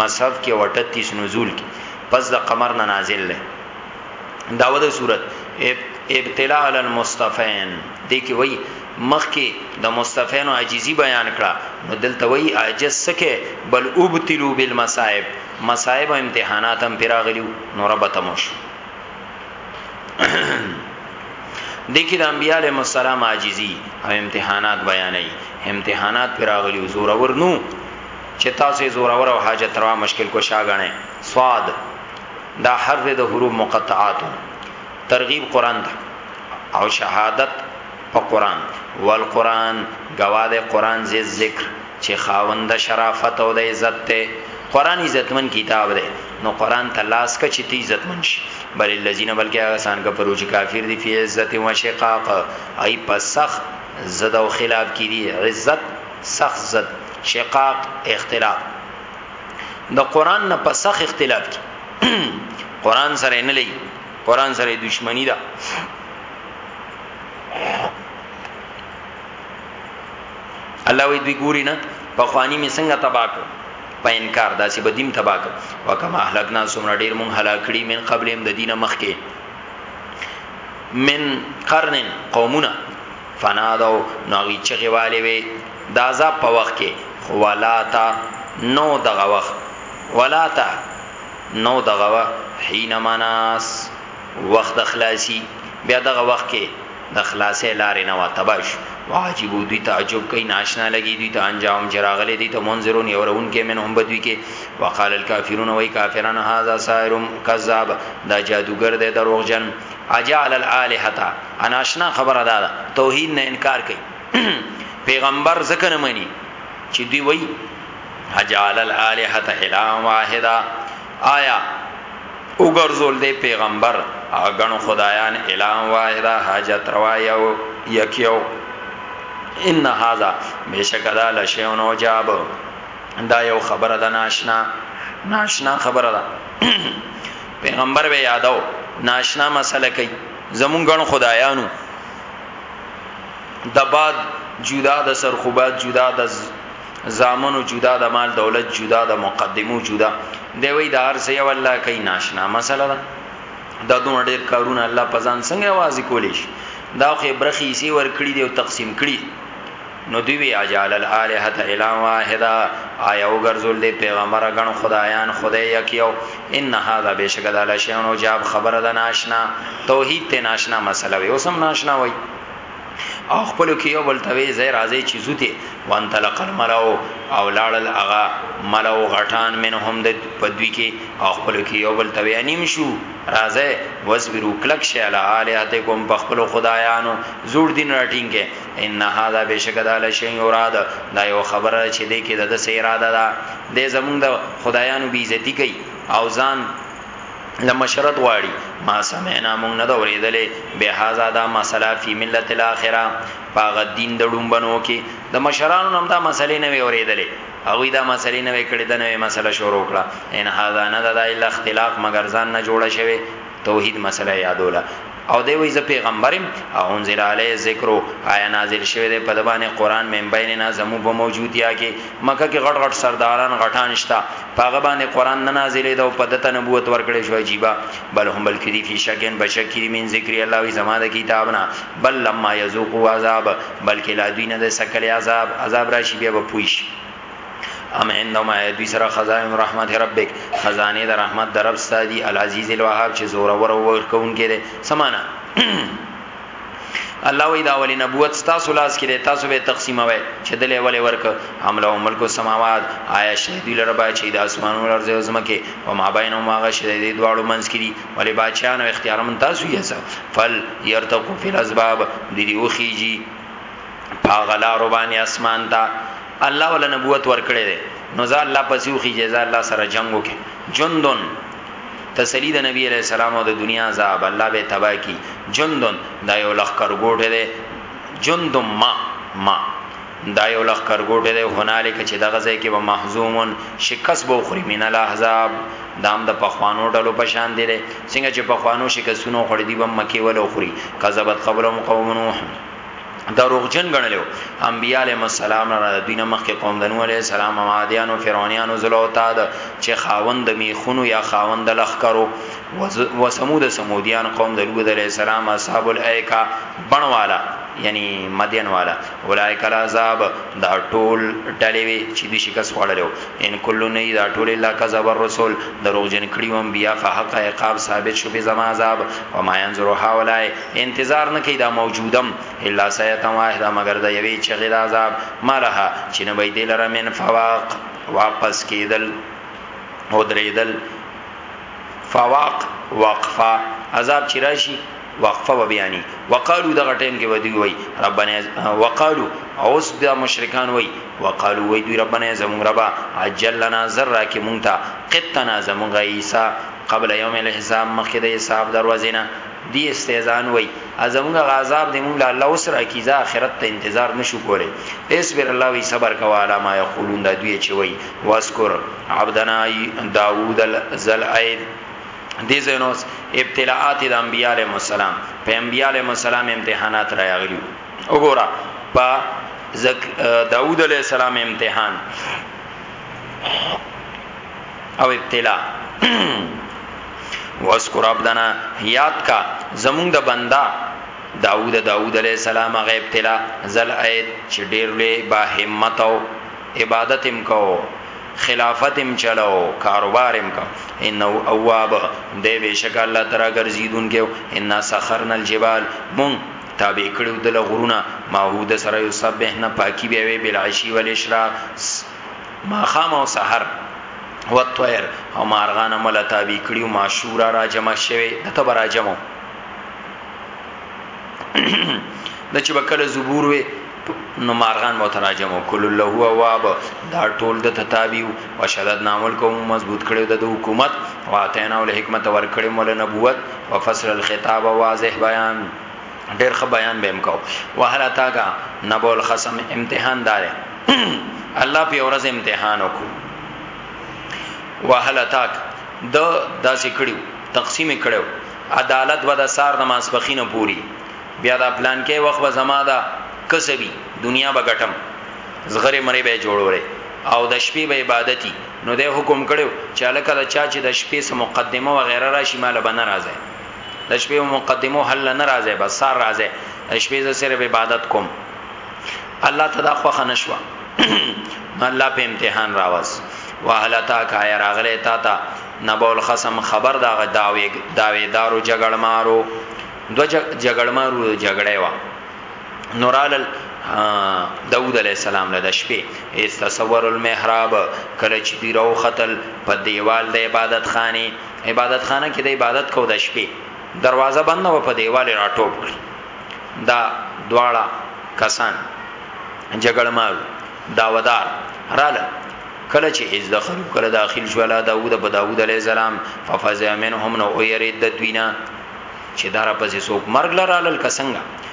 مصحف کې او 38 نزول کې پس د قمر نه نازل لې داوود صورت ابتلاء علی المصطفین دې کې وای مخکې د مصطفین او عجیزی بیان کړه نو دلته وای عاجز سکه بل ابتلوا بالمصائب مصائب امتحانات هم پیراغلیو نو رب تموش دکی د انبیاء علیهم السلام عاجزی او امتحانات بیانې امتحانات پیراغلیو زور ور نو چې تاسو یې زورور او حاجت روا مشکل کشا غنئ صاد دا حرف د حروف مقطعات ترغیب قران ته او شهادت په قران والقران گواد قران زی ذکر چې خاوند شرافت او د عزت ته قران عزتمن کتاب دی نو قران ته لاس ک چې تی عزتمن شي بل الذين بلکې هغه سان کا پروج کافر دی فی عزت و شقاق ای پسخ زده او خلاف کی دی عزت سخت زد شقاق اختلاف د قران نه په سخت اختلاف کی قران سره نه لګي قران سره دښمنی ده الله وی دوی ګوري نه په خواني می څنګه تباک په انکار داسې بدیم تباک وکما اهلکنا سمره ډیر مون هلاکړي من قبلهم د دینه مخکې من قرن قومنا فنادو نو وی چغی والی وی دا عذاب په وخت کې خو ولاتا نو دغه وخت ولاتا نو دغه وخت حين مناس وخت اخلاصي بیا دغه وخت کې د خلاصې لارې نه واتباش واجب دوی تعجب کوي ناشنا لګي دوی ته انجام جراغلي دي ته منذرون يرون کې من هم بدوي کې وقال الكافرون وای کافرون هاذا سائرم کذاب دا جادوګر دی دروغجن اجعل الالهه انا اشنا خبره ده دا توحید نه انکار کوي پیغمبر ځکه نه مني چې دی وای اجعل الالهه الا واحده آیا وګرځول دی پیغمبر غنو خدایان الا واحده حاجت روا یو یکیو ان هاذا بشکدا لشیون وجاب دا یو خبره ده ناشنا ناشنا خبره ده پیغمبر به یادو ناشنا مسله کوي زمون غن خدایانو د باد جدا د سرخوبات جدا د زامنو جدا د مال دولت جدا د مقدمو جدا دی وی د هر څه یو الله کوي ناشنا مسله ده دا دوه ډیر کارونه الله پزان څنګه واځي کولیش دا خو برخي سی ور کړی دی او تقسیم کړی نو دوی وی اجعل الالهه اله واحده آیا وګرځول دی پیغمبر غن خدایان خدای یک یو ان هذا بشکد الله شیون او جاب خبره ده ناشنا توحید ته ناشنا مسله وی اوسم ناشنا وی او خپل کې یو بل توی زې راځي چې زوته وان تلق الملو او لاړل اغا ملو غټان منهم د پدوی کې او خپل کې یو بل توی انیم شو راځي وسبرو کلک شاله الہاتکم بخپل خدایانو زور دین راټینګه ان هاذا بشک دا لشی یراد دا یو خبره چې دې کې د سې اراده ده دې زمونږ د خدایانو بی عزتی کوي او ځان لمشرت غواړي ما سمعنا مونږ نه دوریدلې به هاذا دا مسله فی ملت الاخره پاغه دین د ډومبنو کې د مشرانو نم دا مسلې نه وی اوریدلې او دا مسلې نه وی کړې دا نوې مسله شروع کړه ان هاذا نه دا الا اختلاف مگر ځان نه جوړه شوی توحید مسله یادوله او دی وی ز پیغمبرم او انزل علی ذکر آیا نازل شوه د پدبانې قران من بیننا زمو په موجودیا کې مکه کې غټ غټ سرداران غټان شتا پاغه باندې قران نه نازلې دا په دته نبوت ورکړې شو عجیبا بل هم بل کړي فی شکن بشکری من ذکر الله وی زما د کتاب نه بل لما یذوقوا عذاب بلکې لا دوی نه د سکل عذاب عذاب راشي بیا به پوښ ام عندهم آیا دوی سره خزائن رحمت ربک خزانه در رحمت در رب ستادی العزیز الوهاب چې زور ور ورکون کې ده سمانا الله وی دا ولی نبوت تاسو لاس کې تاسو به تقسیموي چې دلې ولې ورک عمله ملک السماوات آیا شهدی لربا چې د اسمانونو لرزه زمکه او ما بین او ما غش دې دواړو منځ کې دي ولی بادشاہ نو اختیار من تاسو یې سا فل يرتقو فی الاسباب دې دی وخیږي پاغلا روبانی اسمان ته الله ولا نبوت ورکړي دي نو ځا الله پسیو خي جزا الله سره جنگ وکي جندن تسلی د نبی علیہ السلام او د دنیا عذاب الله به تبا کی جندن دا یو لخ کرګوټه ده جندم ما ما دا یو لخ کرګوټه ده هنالک چې دغه ځای کې به محزومون شکست به خوري من الاحزاب دام د پخوانو ډلو په شان دي څنګه چې پخوانو شکستونو خړې دي بم مکی ولو خوري کذبت قبلهم قوم نوح دروغجن غنلو انبیاء علیهم السلام را د دینه مخکې قوم د نوح علیه السلام عادیانو فرعونانو زلو تا د چې خاوند میخونو یا خاوند لخکرو و سمود سمودیان قوم د لوط علیه السلام اصحاب الایکا بنوالا یعنی مدین والا اولایک العذاب دا ټول ډلې وی چې د شکست وړلو ان کله نه دا ټول الا کذب الرسول دروغجن کړي وم بیا فحق عقاب ثابت شو به زما عذاب و ما ينظر هؤلاء انتظار نه کوي دا موجودم الا سیتم واحده مگر د یوې چغې د عذاب مالها چې نه وي دل را من فواق واپس کېدل او درېدل فواق وقفه عذاب چې راشي وقفه و بیانی وقالو دغه ټیم کې ودی وای ربنا وقالو اوس د مشرکان وای وقالو وای دوی ربنا زمون ربا عجل لنا ذرا کې مونږ ته قطنا زمون غیسا قبل یوم الحساب مخکې د حساب دروازې نه دی استهزان وای ازمونږ غا عذاب دی مونږ له الله اوس راکی زه اخرت ته انتظار نشو کولی اصبر الله وی صبر کوا علا ما یقولون دا دوی چی وای واسکر عبدنا داوود الزل اید دی زینوس ابتلاعات د انبیاء علیهم السلام په انبیاء علیهم السلام امتحانات راغلی وګوره په زک داوود علیه السلام امتحان او ابتلا واذکر عبدنا یاد کا زمون د بندا داوود داوود علیہ السلام غ ابتلا زل ایت چې ډیر لوی با همت او عبادت هم کو خلافت هم چلو کاروبار هم کو انه اواب دی بشک الله تعالی ګرځیدون کې ان سخرنا الجبال مون تابع کړو د لغرونه ماحود سره یو سبه نه پاکي به وي بل عشي ول اشراق ماخام او سحر والطير او مارغان مل تابع کړیو معشورا را جمع شوه د تبر را جمع د چې بکله زبور وي نو مارغان مو تراجم کول له واب دا ټول د تتابیو وشدد نامل کوم مضبوط کړي د حکومت واتینا ول حکمت ور کړي مول نبوت وفصل الخطاب واضح بیان ډیر ښه بیان به امکاو وهل اتاګه نبو الخصم امتحان دار الله په ورځ امتحان وکړو وهل اتاک د داسې کړیو تقسیم کړیو عدالت به د سار د ماسپخینه پوری بیا دا پلان کې وخت به زما دا کسبی دنیا به ګټم زغره مری به جوړوره او د شپې به عبادتي نو د حکم کړو چې الکه دا چا چې د شپې سم مقدمه و غیره راشي مال بنه راځي د شپې مقدمو حل نه راځي بس سار راځي شپې ز صرف عبادت کوم الله تدا خوخه نشوا الله په امتحان راوس وهلتا کای راغله تا تا نبول خصم خبر دا داوی داوی دارو جګړمارو دو جګړمارو جګړې وا نورالل داود علیہ السلام له شپې استصور المحراب کله چې دی راو خطل په دیوال د عبادت خانه عبادت خانه کې د عبادت کو د شپې دروازه بنده و په دیواله راټوب کړ دا دواړه کسان جګړمار داودار رااله کله چې هیڅ دخل کله داخل شو الله داوود په داوود علی السلام ففزع منهم نو یرید د دوینا چې دار پسې څوک مرګ لرالل کسنګ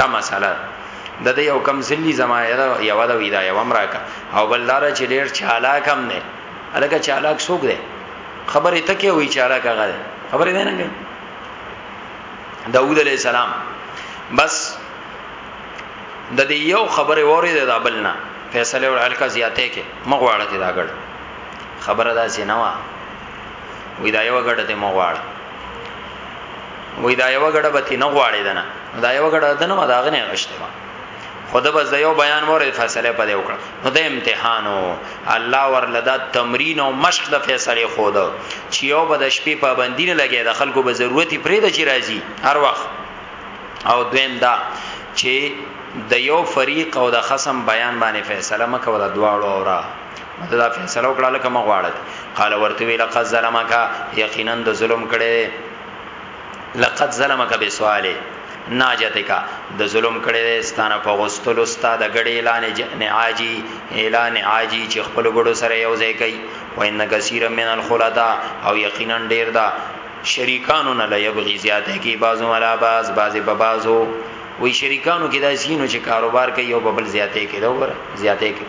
دا مساله د دې یو کم ځلی زما یو دا ویدا یو امراکا او بلدار چې ډیر چالاک هم نه الګه چالاک سوګ دی خبره ته کې وی چالاک هغه خبره نه نه داوود علی السلام بس د دې یو خبره وره د ابلنا فیصله ور الکا زیاته کې مغواړه دې داګړ خبره دا سينوا وې دا یو غړ دې مغواړه وې دا یو غړه به نه غواړي دنه دا یو غړه دنه ما دا غنه غشته ما خود بس د یو بیان مور فیصله په دی وکړه نو د امتحانو الله ورلدا تمرین او مشق د فیصله خود چې یو به د شپې پابندی نه لګي د خلکو به ضرورتي پرې د چی راځي هر وخت او دویم دا چې د یو فریق او د خصم بیان باندې فیصله مکه ولا دواړو اورا مته دا فیصله وکړه لکه مغواړه قال ورته ویل قد ظلمک یقینا د ظلم کړي لقد ظلمک بسواله ناجتک د ظلم کړي دي ستانه په غستلو ستا د غړي اعلان نعاجي اعلان عاجي چې خپل غړو سره یو ځای کوي و ان کثیر من الخلطا او یقینا ډیر دا شریکانو نه لایبغي زیاته کی بازو علا باز بازي په بازو وی شریکانو کې دا سینو چې کاروبار کوي او ببل زیاته کې دا وره زیاته کې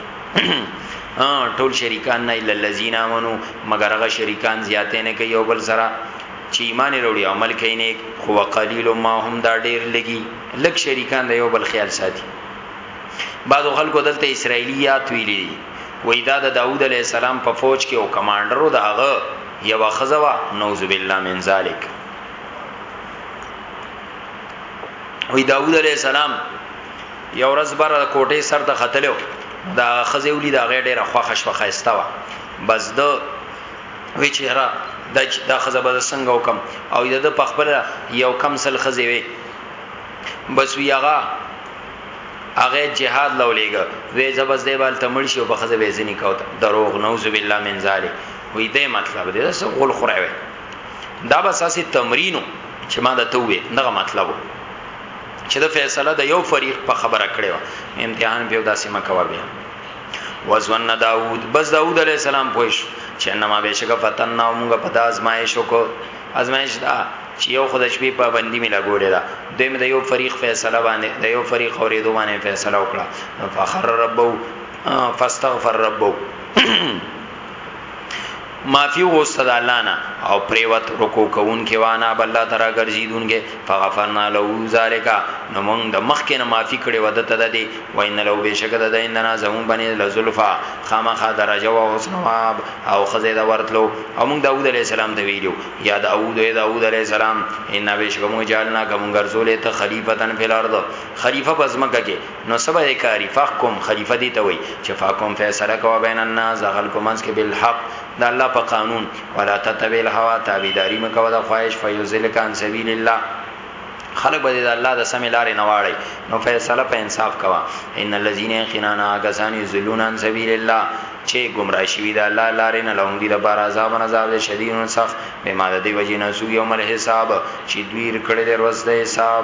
ټول شریکان نه الا الذين امنوا مگر هغه شریکان زیاتې نه کوي او بل سره چې ایمان وروړي عمل کوي نیک خو قلیل ما هم دا ډیر لګي لګ شریکان د یو بل خیال ساتي بعضو خلکو دلته اسرایلیات ویلي وای دا د داوود علی السلام په فوج کې او کمانډرو د هغه یو خزوا نعوذ بالله من ذلک وی داوود علی السلام یو ورځ بر کوټه سر ته ختلو دا خزه ولي دا غې ډېره خوخه شوخه استوا بس د وی چې را د دا خزه به څنګه وکم او د د پخپل یو کم سل خزه وی بس وی هغه هغه جهاد لولېګ وې زبس دی بال تمړ شي او په خزه به ځنی کو دروغ نوذ بالله من ذلک وې دې مطلب دې سو غول خره وې دا بس اساسي تمرینو چې ما د توې دغه مطلب چې د فیصله د یو فریق په خبره کړې و امتحان به داسې مکوه بیا وزن داوود بس داوود علی السلام پوښ چې انما بشک فتن او موږ په داس ما شو کو ازمایش دا چې یو خدای شپې پابندی ملا ګولې دا دیم د یو فریق فیصله باندې د یو فریق اورې دوه باندې فیصله وکړه فخر ربو فاستغفر ربو معافی وغوسته د الله نه او پریوت رکو کوون کې وانا بل الله تعالی ګرځیدونګه فغفرنا له ذالک نو موږ د مخ کې نه معافی کړي ودته د دې وین له بشک د دیننا زمون بنی لزلفا خامخه درجه او حسن واب او خزه د ورتلو او موږ داوود علی السلام ته ویلو یا داوود یا داوود علی السلام ان بشک موږ جالنا کوم ګرځولې ته خلیفتن فی الارض خلیفہ بزمکه کې نو سبا دې کاری فحکم خلیفہ دې ته وای چې فحکم فیصله کوه بین الناس د خلکو منځ کې بالحق د الله په قانون ولا تتبع الهوا تابعداري مکوه د خواهش فیضلک عن سبیل الله خلق به د الله د سم لارې نه واړی نو فیصله په انصاف کوه ان الذين يخنانا غسان يذلون عن سبيل الله چې گمراه شوی د الله لارې نه لهم دي د بار عذاب نه عذاب شدید او سخت به ما د دی وجې نه سو یوم الحساب چې دوی رکړې د ورځ د حساب